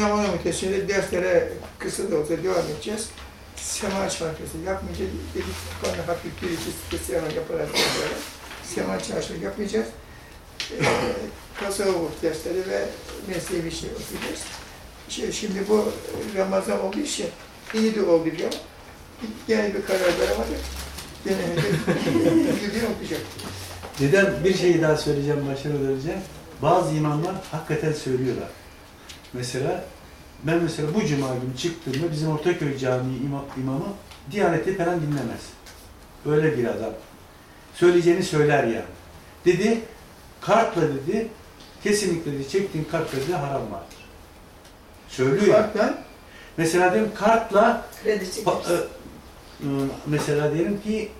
Ramazan ötesinde derslere kısa da olsa devam edeceğiz. Sema çarşısı yapmayacağız. Dedik bana hafif bir iki spesiyal yaparak sema çarşısı yapmayacağız. Ee, tasavvuf dersleri ve mesleği şey okuyacağız. Şey, şimdi bu Ramazan olduğu için iyi de oldu diyor. Gene bir karar veremedik. Gene bildiğini okuyacak. Neden bir şeyi daha söyleyeceğim, başarı vereceğim. Bazı imamlar hakikaten söylüyorlar. Mesela ben mesela bu cuma günü çıktığımda bizim Ortaköy Camii imam, imamı Diyaneti falan dinlemez. Böyle bir adam. Söyleyeceğini söyler yani. Dedi, kartla dedi, kesinlikle dedi, çektiğin kartla dedi haram vardır. Söylüyor. Farktan Mesela diyelim kartla Kredi Pa- çekeriz. e, e, mesela diyelim ki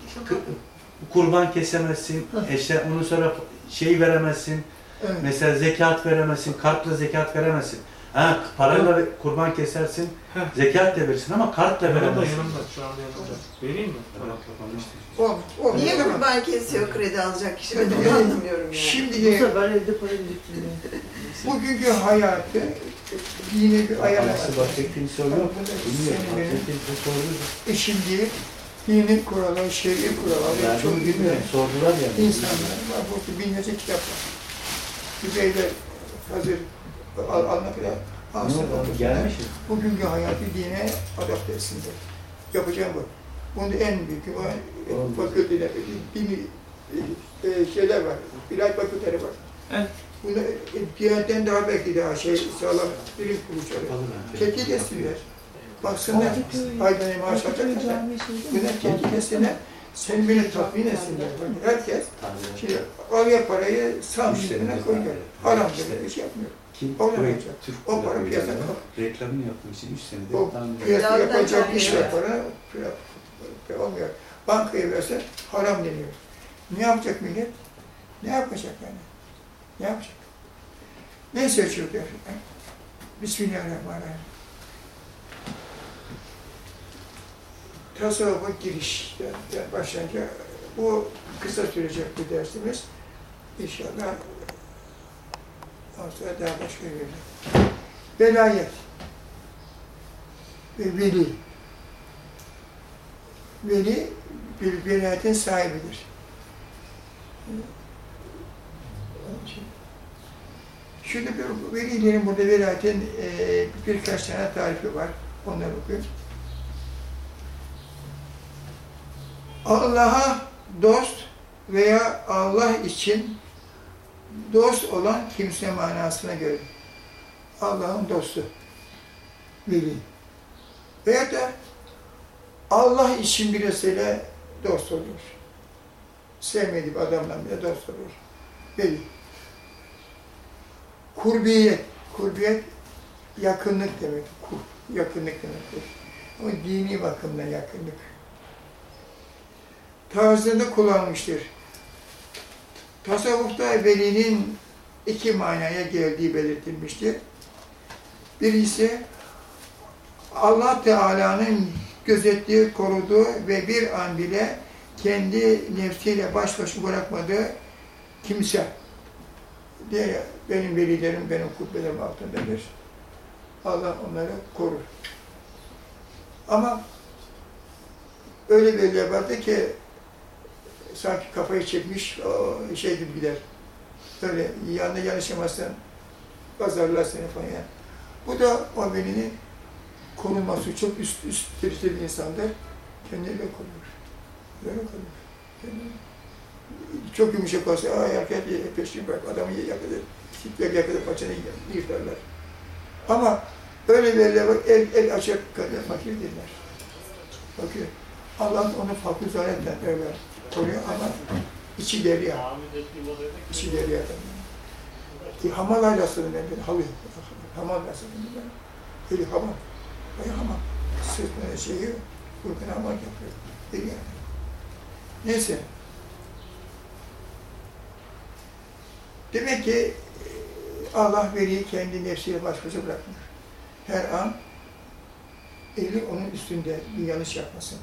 kurban kesemezsin, eşya, ondan sonra şey veremezsin, evet. mesela zekat veremezsin, kartla zekat veremezsin. Ha, parayla kurban kesersin, Heh. zekat da verirsin ama kartla Yanımda veremezsin. yanımda şu anda yanımda. Vereyim mi? Tamam. O, o, Niye o zaman- kurban kesiyor kredi alacak kişi? Ben Evet. onu anlamıyorum yani. Şimdi Bu sefer evde para biriktirmiyor. bugünkü hayatı dine bir Başka kimse sordu. eşim değil, dinin kuralı, şer'i kuralı, Ben çok bilmiyorum. Sordular ya. insanlar var. Bu binlerce kitap var. Düzeyde hazır Gelmiş mi? Bugünkü hayatı dine adapte etsinler. Yapacağım bu. Bunun en büyük fakülteler, dini e, şeyler var, ilahi fakülteleri var. Evet. Bunu e, diğerden daha belki daha şey sağlam bilim kuruluşları. Tetkik etsinler. Baksınlar, aydan maaş alacaklar. Bunlar tetkik etsinler, sen beni tatmin etsinler. Herkes şimdi alıyor parayı üstüne koyuyor. Haram bir şey yapmıyor. Kim? O ne Bu yapacak? Türk O para piyasada. Reklamını yapmak için 3 senedir O piyasa yapacak iş var para, olmuyor. Bankaya verse haram deniyor. Ne yapacak millet? Ne yapacak yani? Ne yapacak? Ne seçiyor diyor. Bismillahirrahmanirrahim. Tasavvufa giriş yani başlayınca bu kısa sürecek bir dersimiz. İnşallah sonra daha başka bir Velayet ve veli. Veli bir velayetin sahibidir. Şimdi bir velilerin burada velayetin e, birkaç tane tarifi var. Onları okuyayım. Allah'a dost veya Allah için dost olan kimse manasına göre. Allah'ın dostu. Veli. Veya da Allah için birisiyle dost oluyor. Sevmediği bir adamla bile dost oluyor. Veli. Kurbiyet. Kurbiyet yakınlık demek. Kur, yakınlık demektir. Ama dini bakımdan yakınlık. Tarzında kullanmıştır. Tasavvufta velinin iki manaya geldiği belirtilmiştir. Birincisi Allah Teala'nın gözettiği, koruduğu ve bir an bile kendi nefsiyle baş başa bırakmadığı kimse diye benim velilerim benim kubbelerim altındadır. Allah onları korur. Ama öyle veliler vardı ki sanki kafayı çekmiş o şey gibi gider. Öyle yanına yanaşamazsan pazarlar seni falan yani. Bu da o velinin korunması çok üst üst derecede bir insandır. Kendini korur. Böyle korur. Kendini. Çok yumuşak olsa, aa erkek peşin bırak, adamı yakalaır. Kitler yakalaır, paçanı yırtarlar. Ama öyle veliler var, el, el açık kadar fakir değiller. Fakir. Allah onu farklı zaretten öyle koruyor ama içi derya. İçi derya. E, hamal alasını ben dedi, halı. Hamal alasını ben. Eli hamal. Bayağı hamal. Sırtına şeyi, kurkuna hamal yapıyor. Deli yani. Neyse. Demek ki e, Allah veliyi kendi nefsiyle baş başa bırakmıyor. Her an eli onun üstünde bir yanlış yapmasın.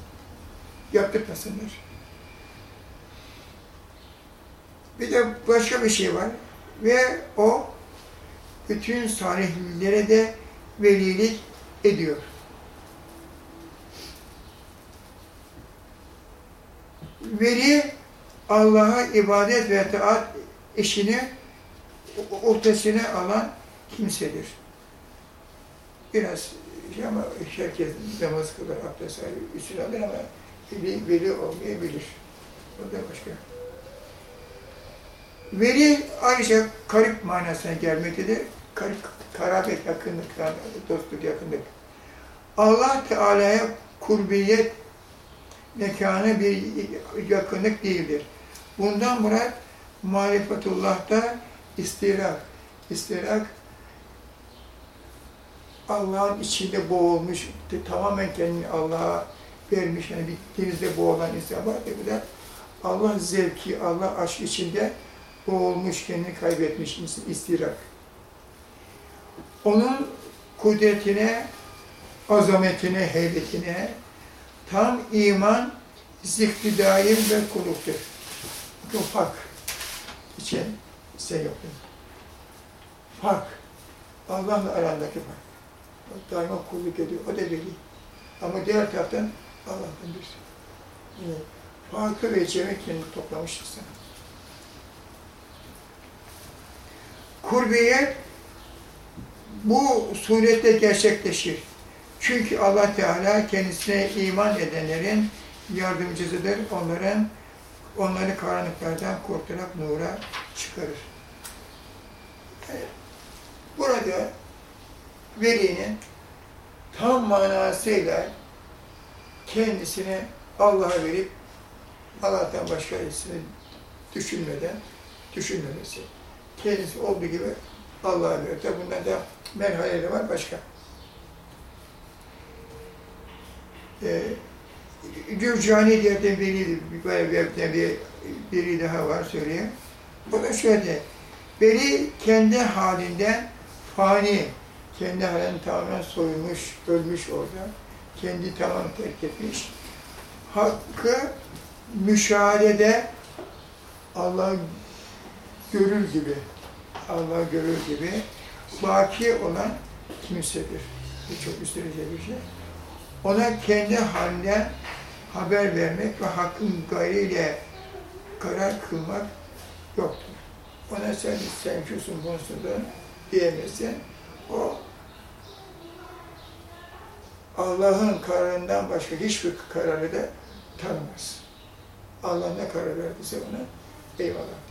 Yaptırmasınlar. Bir de başka bir şey var. Ve o bütün salihlere de velilik ediyor. Veli Allah'a ibadet ve taat işini ortasına alan kimsedir. Biraz şey ama herkes namaz kılar, abdest alır, üstüne alır ama veli, veli olmayabilir. O da başka. Veli ayrıca karip manasına gelmektedir. Karip, karabet, yakınlık, dostluk, yakınlık. Allah Teala'ya kurbiyet mekanı bir yakınlık değildir. Bundan murat marifetullah'ta istirak. İstirak Allah'ın içinde boğulmuş, tamamen kendini Allah'a vermiş, yani bir denizde boğulan insan var bu da Allah zevki, Allah aşk içinde boğulmuş, kendini kaybetmiş istirak. Onun kudretine, azametine, heybetine tam iman, zikri daim ve kuluktur. Bu hak için sen yoktur. Hak, Allah'la arandaki hak. Daima kulluk ediyor, o da veli. Ama diğer taraftan Allah'tan bir yine farkı ve cemi kendini toplamıştır sana. Kurbiyet bu surette gerçekleşir. Çünkü Allah Teala kendisine iman edenlerin yardımcısıdır. Onların onları karanlıklardan kurtularak nura çıkarır. Burada velinin tam manasıyla kendisini Allah'a verip Allah'tan başkasını düşünmeden düşünmemesi. Kendisi olduğu gibi Allah'a verir. Tabi bundan da merhaleleri var başka. Ee, Gürcani diye biri, böyle bir, biri daha var söyleyeyim. O da şöyle, beni kendi halinden fani, kendi halinden tamamen soyulmuş, ölmüş orada. Kendi tamam terk etmiş. Hakkı müşahedede Allah görür gibi, Allah görür gibi baki olan kimsedir. Bu çok üstelice bir şey. Ona kendi halinden haber vermek ve hakkın gayriyle karar kılmak yoktur. Ona sen, sen şusun, bunusun da diyemezsin. O Allah'ın kararından başka hiçbir kararı da tanımaz. Allah ne karar verdiyse ona eyvallah.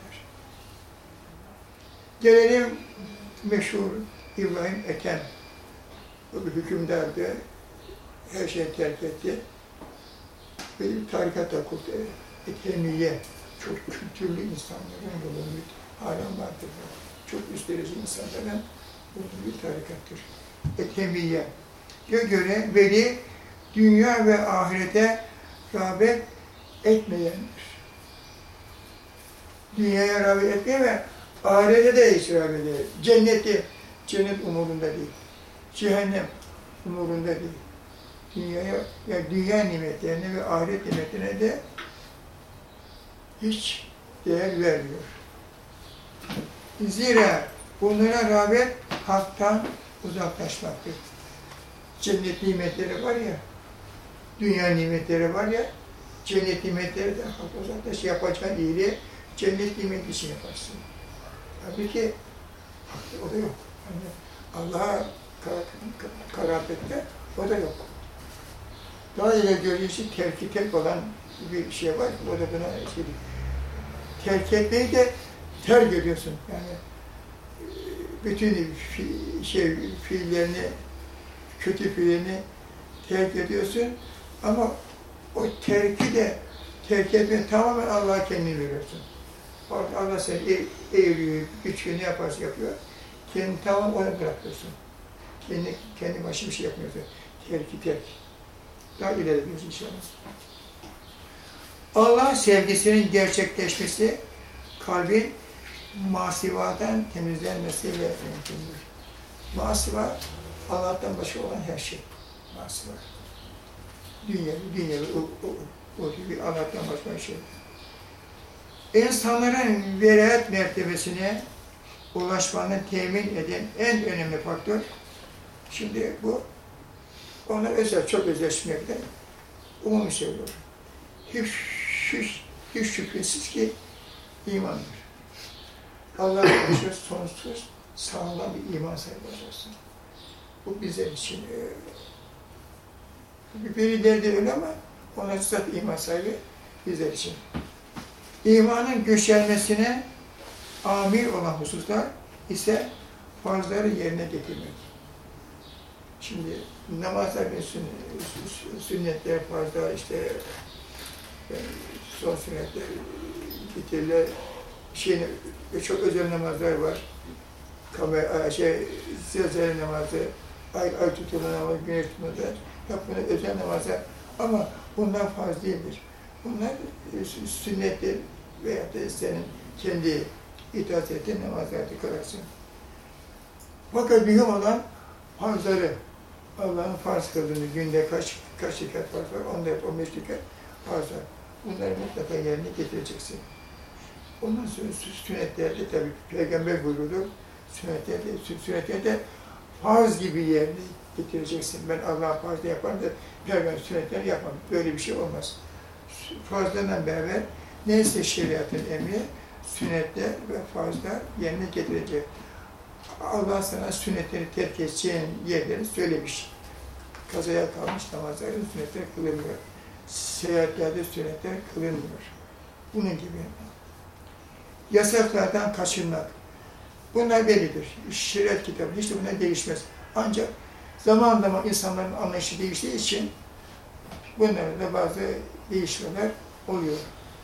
Gelelim meşhur İbrahim Ethem. O bir hükümdardı. Her şeyi terk etti. Bir tarikat da kurdu. Ethemiye. Çok kültürlü insanların bulunduğu halen vardır. Çok üst derece insanların bulunduğu bir tarikattır. Ethemiye. göre veli dünya ve ahirete rağbet etmeyendir. Dünyaya rağbet ve ahirete de rağbet ediyor. Cenneti, cennet umurunda değil. Cehennem umurunda değil. Dünyaya, yani dünya nimetlerine ve ahiret nimetlerine de hiç değer vermiyor. Zira bunlara rağbet haktan uzaklaşmaktır. Cennet nimetleri var ya, dünya nimetleri var ya, cennet nimetleri de haktan uzaklaş, yapacağın iyiliği cennet nimeti için yaparsın. Tabii ki o da yok. Yani Allah'a karabette o da yok. İleri görüyorsun terki terk olan bir şey var. O da buna şey. Terk etmeyi de terk ediyorsun. Yani bütün fi, şey, fiillerini, kötü fiilini terk ediyorsun. Ama o terki de terk etmeyi tamamen Allah'a kendini veriyorsun. Allah seni eğiliyor, güçlü ne yaparsa yapıyor. Kendini tamamen ona bırakıyorsun. Kendi, kendi başına bir şey yapmıyorsun. Terki terk. Daha ileri gidiyoruz inşallah. Allah sevgisinin gerçekleşmesi kalbin masivadan temizlenmesiyle mümkündür. Masiva, Allah'tan başka olan her şey. Masiva. Dünya, dünya, o, o, o gibi Allah'tan başka bir şey. İnsanların velayet mertebesine ulaşmanın temin eden en önemli faktör Şimdi bu ona özel, çok özelleşmekle umumi söylüyorum. Hiç, hiç, hiç şüphesiz ki imandır. Allah'a karşı sonsuz sağlam bir iman sahibi olacaksın. Bu bizler için e, birileri de öyle ama ona zaten iman sahibi bizler için. İmanın göçermesine amir olan hususlar ise farzları yerine getirmek. Şimdi ve sün- sünnetler, farzlar, işte e, son sünnetler, bitirler, şey, çok özel namazlar var. Kamer, şey, zelzele namazı, ay, ay tutulma namazı, güneş tutulma namazı, özel namazlar. Ama bunlar farz değildir. Bunlar e, sü- sünnettir veyahut da senin kendi itaat ettiğin namazlarda kılarsın. Fakat mühim olan farzları, Allah'ın farz kıldığını günde kaç kaç rekat farz var, 10 rekat, 15 rekat farz var. Bunları mutlaka yerine getireceksin. Ondan sonra sü- sünnetlerde tabii peygamber buyuruyor, sünnetlerde, sü- sünnetlerde farz gibi yerine getireceksin. Ben Allah'ın farzını yaparım da peygamber sünnetleri yapmam. Böyle bir şey olmaz. Farzlarla beraber neyse şeriatın emri, sünnetler ve farzlar yerine getirecek. Allah sana sünnetleri terk edeceğin yerleri söylemiş. Kazaya kalmış namazların sünnetler kılınmıyor. Seyahatlerde sünnetler kılınmıyor. Bunun gibi. Yasaklardan kaçınmak. Bunlar bellidir. Şeriat kitabı hiç de bunlar değişmez. Ancak zaman zaman insanların anlayışı değiştiği için bunlarda da bazı değişmeler oluyor.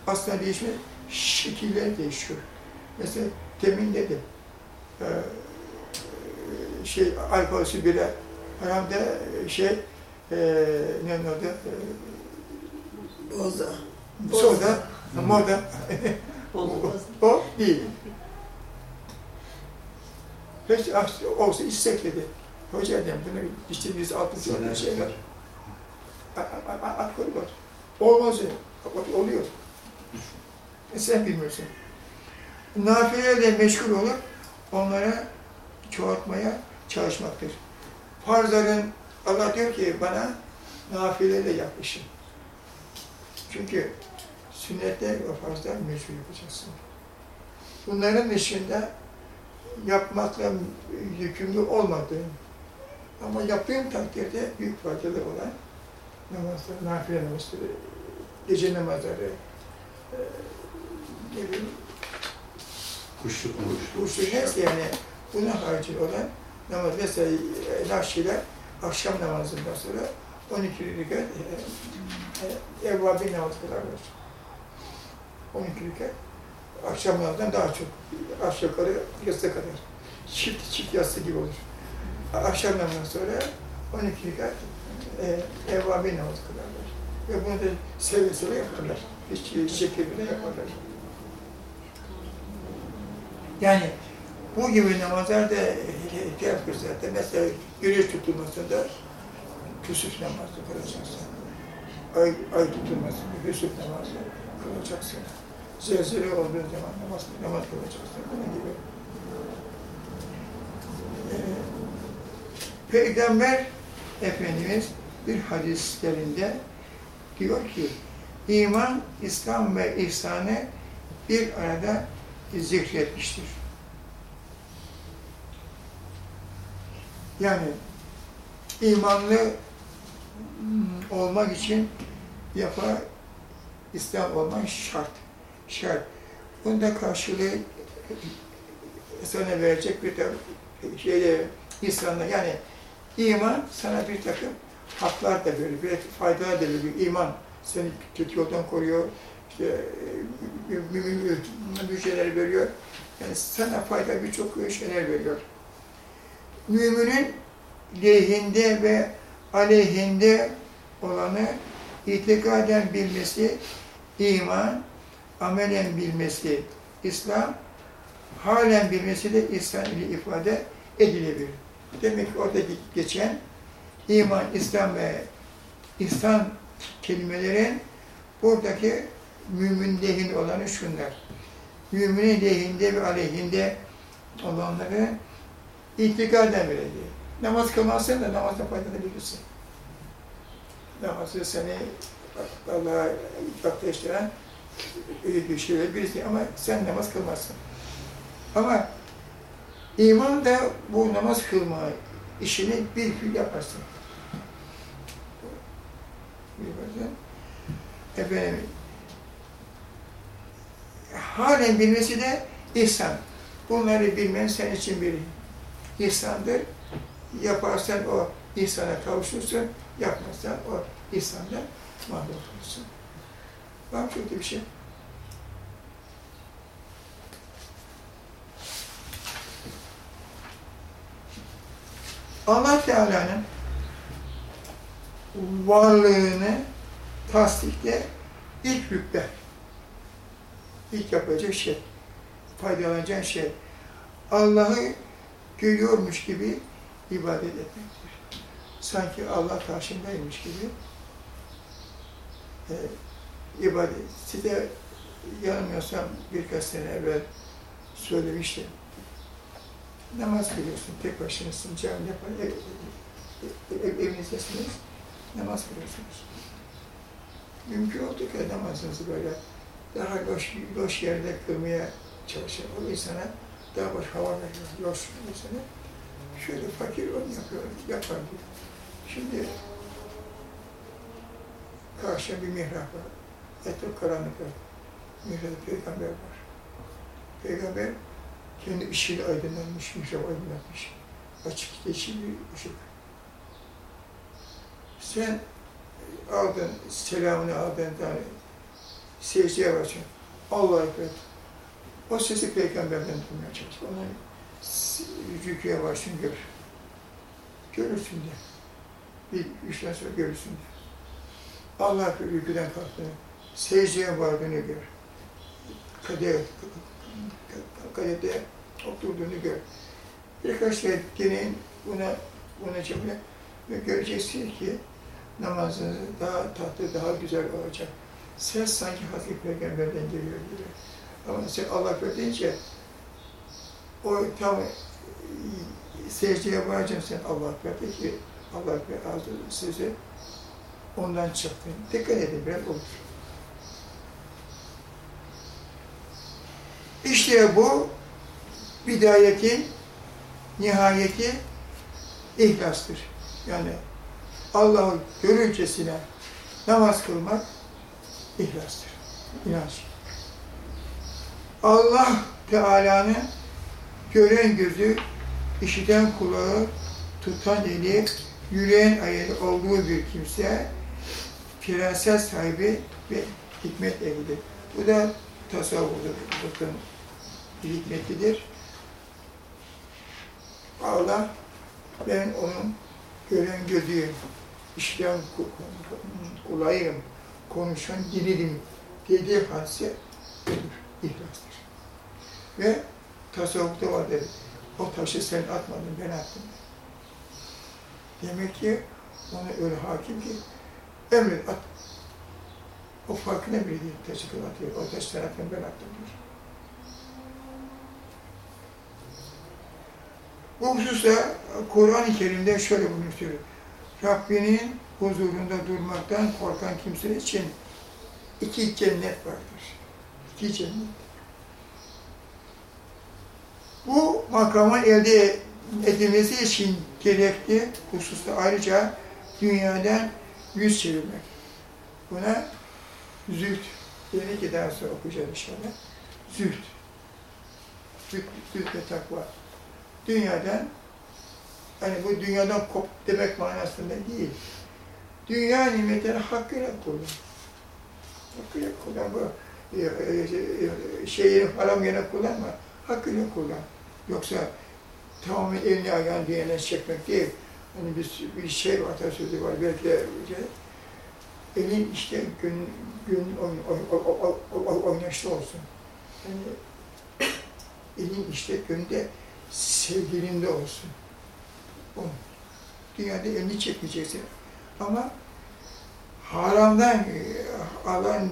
Aslında değişme şekiller değişiyor. Mesela demin dedim, e, şey alkolsüz bira haramda şey e, ne adı e, Boza. soda moda o değil. Hiç ah, olsa içsek dedi. Hoca dedim bunu içtiğimiz altın bir şey var. A- a- a- Alkol var. Olmaz. Bak, Oluyor. E sen bilmiyorsun. Nafilelerle meşgul olup onlara çoğaltmaya çalışmaktır. Farzların Allah diyor ki bana nafileyle yaklaşın. Çünkü sünnetler ve farzlar meşgul yapacaksın. Bunların dışında yapmakla yükümlü olmadığın ama yaptığın takdirde büyük faydalı olan namazlar, nafile namazları, gece namazları, e, ne bileyim, Kuşluk? Usul neyse yani buna haricinde olan namaz. Mesela e, Nakşiler akşam namazından sonra 12 rekat e, e, evvabi namaz kılarlar. 12 rekat akşam namazından daha çok. Aşağı yukarı yatsı kadar. Çift çift yatsı gibi olur. Akşam namazından sonra 12 rekat e, evvabi namaz kılarlar. Ve bunu da seve seve yaparlar. Hiç şekilde yaparlar. Yani bu gibi namazlarda şey yapıyoruz zaten. Mesela güneş tutulmasında küsüf namazı kılacaksın. Ay, ay tutulmasında küsüf namazı kılacaksın. Zelzele olduğu zaman namaz, namaz kılacaksın. Bunun gibi. Ee, Peygamber Efendimiz bir hadislerinde diyor ki, iman, İslam ve ihsanı bir arada zikretmiştir. Yani imanlı olmak için yapa İslam olmak şart. Şart. Bunda karşılığı sana verecek bir de şeyde İslam'da yani iman sana bir takım haklar da veriyor, bir faydalar da veriyor. İman seni kötü yoldan koruyor, işte mü- mü- müjdeler veriyor. Yani sana fayda birçok şeyler veriyor. Müminin lehinde ve aleyhinde olanı itikaden bilmesi, iman, amelen bilmesi, İslam, halen bilmesi de İslam ile ifade edilebilir. Demek ki orada geçen iman, İslam ve İslam kelimelerin buradaki mümin lehinde olanı şunlar. Müminin lehinde ve aleyhinde olanları itikaden verildi. Namaz kılmazsan da namazdan faydalanabilirsin. Namazı seni Allah'a yaklaştıran bir şeyler birisi ama sen namaz kılmazsın. Ama iman da bu namaz kılma işini bir fiil yaparsın. Yaparsın. Efendim, halen bilmesi de ihsan. Bunları bilmen senin için bir ihsandır. Yaparsan o ihsana kavuşursun, yapmazsan o ihsanda mahrum olursun. Var mı şöyle bir şey? Allah Teala'nın varlığını tasdikle ilk rükbe, ilk yapacak şey, faydalanacağın şey, Allah'ı görüyormuş gibi ibadet etmektir. Sanki Allah karşındaymış gibi e, ibadet. Size yanılmıyorsam birkaç sene evvel söylemiştim. Namaz kılıyorsun, tek başınasın, camide falan, ev, ev, ev, evinizdesiniz, namaz kılıyorsunuz. Mümkün oldu ki namazınızı böyle daha loş, loş yerde kılmaya çalışın. O insana daha boş hava veriyor, loş insana. Şöyle fakir onu yapıyor, yapar diyor. Şimdi karşıya bir mihrap var. Etraf karanlık var. Mihrapta peygamber var. Peygamber kendi ışığıyla aydınlanmış, mihrap aydınlatmış. Açık yeşil bir ışık. Sen aldın, selamını aldın, yani secdeye başladın. Allah ekber. O sesi peygamberden duymaya çalış. Onu rüküye başlayın gör. Görürsün de. Bir üç tane sonra görürsün de. Allah rüküden kalktığını, secdeye vardığını gör. Kadeh, kadehde oturduğunu gör. Birkaç şey deneyin, buna, buna çabuk ve göreceksin ki namazınız daha tatlı, daha güzel olacak. Ses sanki Hazreti Peygamber'den geliyor gibi. Ama sen Allah deyince o tam secdeye varacaksın sen Allah verdi ki Allah ağzı sizi ondan çıktı. Dikkat edin biraz olur. İşte bu bidayetin nihayeti ihlastır. Yani Allah'ı görüncesine namaz kılmak ihlastır. İnanç. Allah Teala'nın gören gözü, işiten kulağı, tutan eli, yürüyen ayağı olduğu bir kimse, firaset sahibi ve hikmet ehlidir. Bu da tasavvufun bir hikmetidir. Allah, ben onun gören gözüyüm, işiten kulağıyım, konuşan dilidim dediği hadise budur, ihlastır. Ve tasavvufta var dedi, o taşı sen atmadın, ben attım. Demek ki ona öyle hakim ki, emret at. O farkına bile değil, taşı atıyor, o taşı sen attın, ben attım diyor. Bu hususta Kur'an-ı Kerim'de şöyle buyuruyor. Rabbinin huzurunda durmaktan korkan kimse için iki cennet vardır. İki cennet. Bu makama elde edilmesi için gerekli hususta ayrıca dünyadan yüz çevirmek. Buna züht. Yeni ki daha sonra okuyacağız inşallah. Züht. Züht, züht ve takva. Dünyadan hani bu dünyadan kop demek manasında değil. Dünya nimetleri hakkıyla kullan. Hakkıyla kullan. Bu e, e, şeyi haram yere kullanma. Hakkıyla kullan. Yoksa tamamen elini ayağını diyene çekmek değil. Hani bir, bir şey var, atasözü var. Belki de şey, elin işte gün, gün oyn, oyn, oyn, oyn, oynaşlı olsun. Yani elin işte günde sevgilinde olsun. Dünyada elini çekmeyeceksin. Ama haramdan e, alan,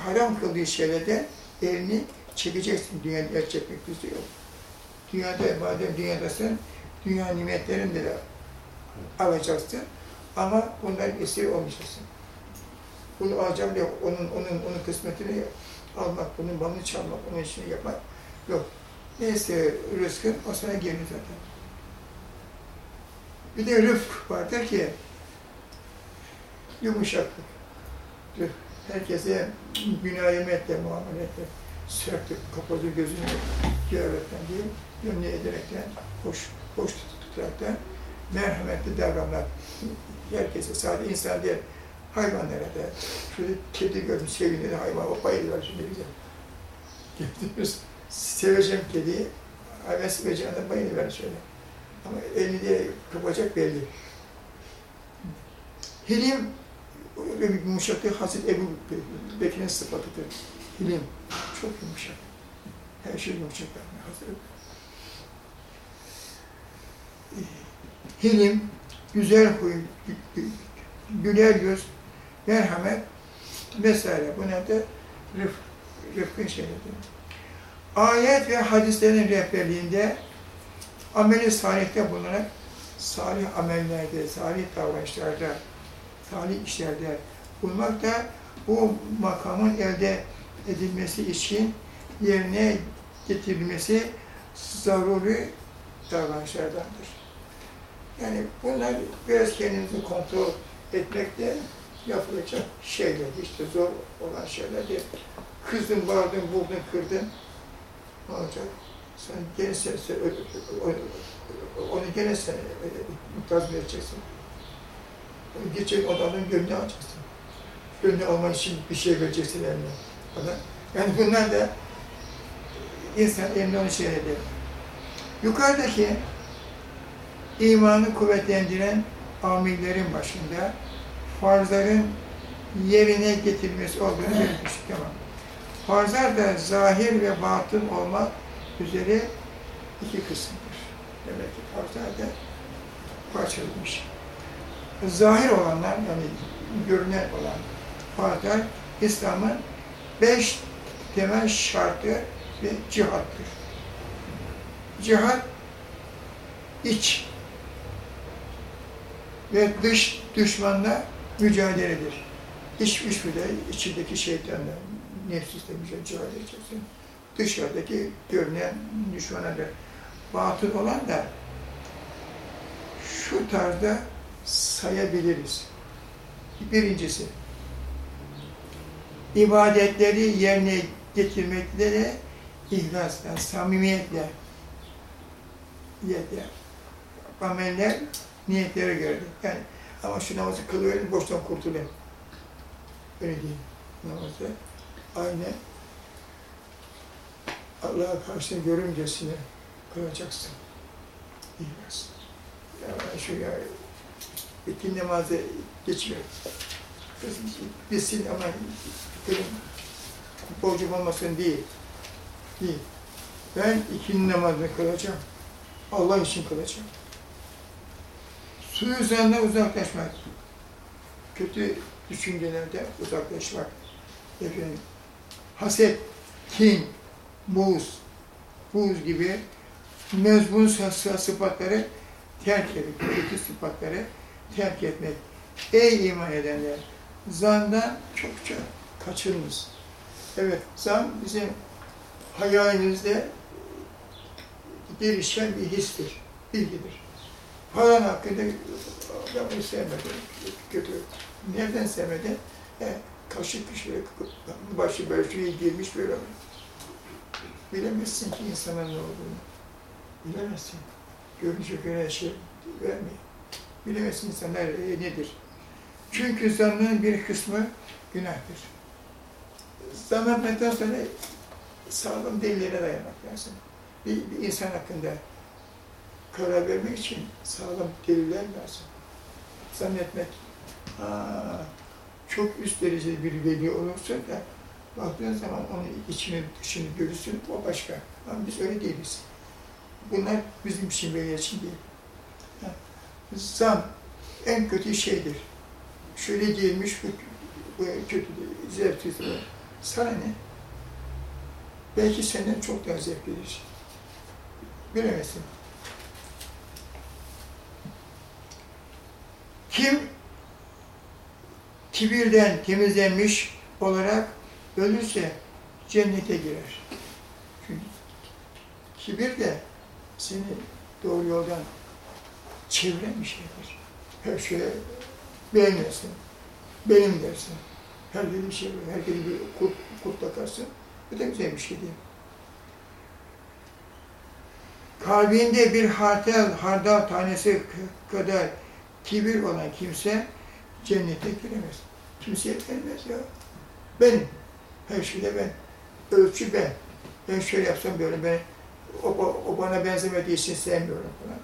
haram kıldığı şeylerde elini çekeceksin. Dünyada el çekmek yok. Dünyada, madem dünyadasın, dünya nimetlerinde de alacaksın. Ama bunların esiri olmayacaksın. Bunu alacağım diye onun, onun, onun kısmetini almak, bunun balını çalmak, onun işini yapmak yok. Neyse rızkın o sana gelir zaten. Bir de rıfk vardır ki yumuşaklık. Rıfk. Herkese münayemetle, muameletle sertlik, kapalı gözünü görmekten değil, gönlü ederekten, hoş, hoş tutaraktan, merhametli davranmak. Herkese, sadece insan değil, hayvanlara da. Şöyle kedi gördüm, sevinir hayvan, o bayılıyor şimdi bize. Gidiyoruz, seveceğim kediyi, hayvan seveceğine bayılıyor şöyle. Ama elini de kapacak belli. Hilim, yumuşaklığı Hazreti Ebu Bekir'in sıfatıdır. Hilim, çok yumuşak. Her şey yumuşak. Hazreti Hilim, güzel huy, gü- gü- güler yüz, merhamet vesaire. Bu ne de rıf, rıfkın şeyidir. Ayet ve hadislerin rehberliğinde ameli salihte bulunarak salih amellerde, salih davranışlarda, salih işlerde bulmak da bu makamın elde edilmesi için yerine getirilmesi zaruri davranışlardandır. Yani bunlar biraz kendimizi kontrol etmekte yapılacak şeyler, işte zor olan şeyler değil. Kızdın, bağırdın, vurdun, kırdın, ne olacak? Sen gene sen, sen, onu- gene sen ikaz vereceksin. Geçecek adamın gönlünü alacaksın. Gönlünü almak için bir şey vereceksin eline. Yani bunlar da insan eline onu şey ediyor. Yukarıdaki imanı kuvvetlendiren amillerin başında farzların yerine getirilmesi olduğunu belirtmiştik ama farzlar da zahir ve batın olmak üzere iki kısımdır. Demek ki da parçalanmış. Zahir olanlar yani görünen olan farzlar İslam'ın beş temel şartı ve cihattır. Cihat iç ve dış düşmanla mücadeledir. İç güçlü de içindeki şeytanla, nefsisle mücadele edeceksin. Dışarıdaki görünen düşmana da batıl olan da şu tarzda sayabiliriz. Birincisi, ibadetleri yerine getirmekle de ihlasla, samimiyetle, niyetle, ameller niyetlere göredir. Yani ama şu namazı kılıverin, boştan kurtulayım. Öyle değil. Namazı aynı Allah'a karşı görümcesine kılacaksın. İhlas. Ya şu ya, iki namazı geçiyor. Kız bitsin ama benim borcum olmasın değil. Değil. Ben ikindi namazını kılacağım. Allah için kılacağım. Suizandan uzaklaşmak. Kötü düşüncelerden uzaklaşmak. Efendim, haset, kin, buz, buz gibi mezbun sı- sıfatları terk edip, kötü sıfatları terk etmek. Ey iman edenler, zandan çokça kaçınız. Evet, zan bizim hayalimizde gelişen bir histir, bilgidir. Falan hakkında adamı sevmedi, kötü. Nereden sevmedi? E, kaşık kişiye, başı böyle şuraya girmiş böyle. Bilemezsin ki insana ne olduğunu. Bilemezsin. Görünüşe göre şey vermiyor. Bilemezsin insanlar e, nedir. Çünkü zannın bir kısmı günahtır. Zan etmekten sonra sağlam delillere dayanmak lazım. Bir, bir insan hakkında karar vermek için sağlam deliller lazım. Zannetmek, aa, çok üst derecede bir veli olursa da baktığın zaman onun içini dışını görürsün, o başka. Ama biz öyle değiliz. Bunlar bizim veli için değil. Zan en kötü şeydir. Şöyle değilmiş, bu, bu kötü, zevksiz. Sana ne? Belki senden çok daha zevk verir. Bilemezsin. Kim kibirden temizlenmiş olarak ölürse cennete girer. Çünkü kibir de seni doğru yoldan çeviren bir şeydir. Her şeye beğenirsin, benim dersin. Her bir şey, her bir kurt, kurt takarsın. Bu da güzel bir şey değil. Kalbinde bir hardal, hardal tanesi kadar kibir olan kimse cennete giremez. Kimseye gelmez ya. Benim. Her şeyde ben. Ölçü ben. Ben şöyle yapsam böyle ben o, o, bana benzemediği için sevmiyorum falan.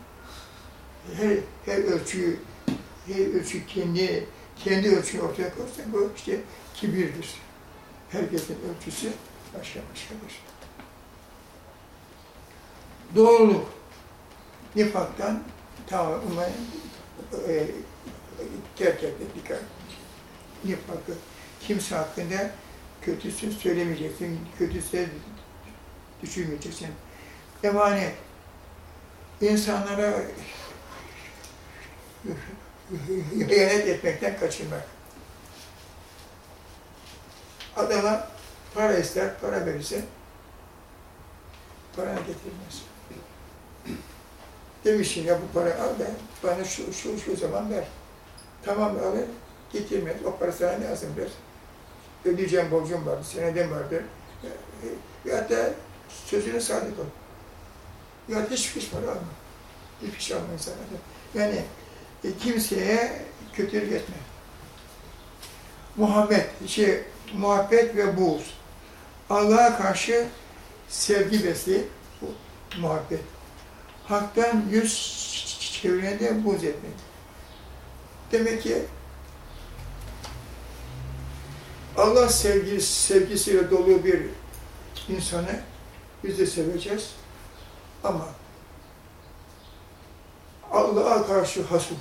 Her, her ölçüyü her ölçü kendi kendi ölçünü ortaya koyarsan bu işte kibirdir. Herkesin ölçüsü başka başkadır. Doğruluk. Nifaktan tamamen e, terk dikkat. Nifakı. Kimse hakkında kötü söz söylemeyeceksin, kötü söz düşünmeyeceksin. Emanet. İnsanlara hıyanet etmekten kaçınmak. Adama para ister, para verirse paranı getirmez. Demişsin ya bu para al da bana şu, şu, şu zaman ver. Tamam alır, getirmez. O para sana lazım der. Ödeyeceğim borcum vardı, seneden vardır. Ya hatta sözüne sadık ol. Ya hiç hiç para alma. Hiçbir şey alma insana. Yani e, kimseye kötülük etme. Muhammed, şey, muhabbet ve buğz. Allah'a karşı sevgi besli, bu muhabbet. Hak'tan yüz çevirene de buğz etmek. Demek ki Allah sevgisi, sevgisiyle dolu bir insanı biz de seveceğiz. Ama Allah'a karşı hasıl,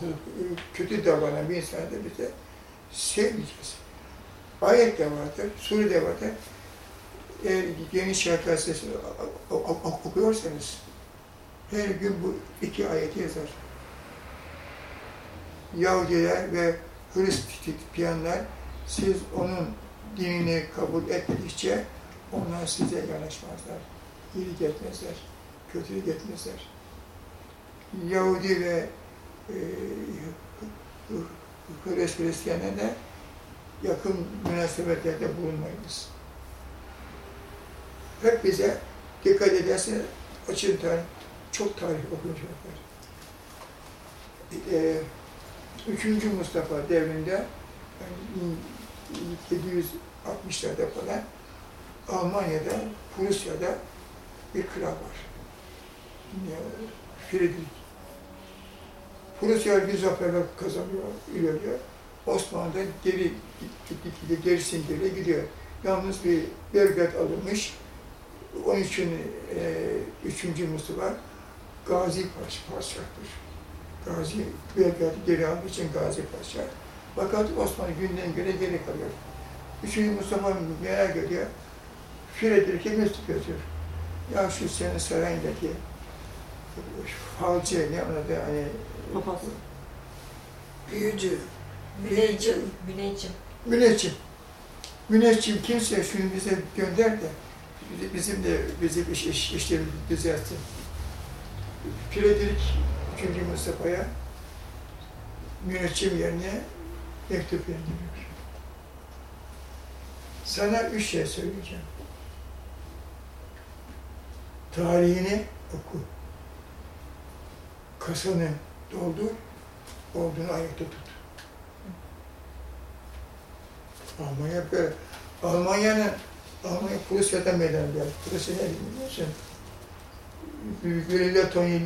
kötü davranan bir insanı da biz de sevmeyeceğiz. Ayet de vardır, sure de vardır. Eğer Yeni Gazetesi okuyorsanız her gün bu iki ayeti yazar. Yahudiler ve Hristiyanlar siz onun dinini kabul etmedikçe onlar size yanaşmazlar, iyilik etmezler, kötülük etmezler. Yahudi ve e, Hristiyanlarla yakın münasebetlerde bulunmayınız. Hep bize dikkat ederseniz açın tarih, çok tarih okuyacaklar. E, Üçüncü Mustafa devrinde yani 760'larda falan Almanya'da, Prusya'da bir kral var. Friedrich. Prusya bir zaferler kazanıyor, ilerliyor. Osmanlı da geri, gittikçe gerisin geri gidiyor. Yalnız bir Belgrad alınmış. Onun için e, 3. Mustafa Gazi Paşa, Paşa'dır. Gazi Belgrad'ı geri aldığı için Gazi Paşa. Fakat Osmanlı günden güne geri kalıyor. Üçüncü Mustafa merak ediyor. Friedrich'e mektup yazıyor. Ya şu senin sarayındaki falcı ne ona da hani Papaz. Büyücü. Müneycim. Müneycim. Müneccim. Müneccim kimse şunu bize gönder de bizi- bizim de bizim iş, iş, işlerimizi düzeltsin. Friedrich 3. Mustafa'ya müneccim yerine mektup gönderiyor. Sana üç şey söyleyeceğim. Tarihini oku. Kasanı doldur, olduğunu ayakta tut. Almanya böyle. Almanya'nın Almanya Prusya'da meydana geldi. Prusya ne biliyorsun? Latonya,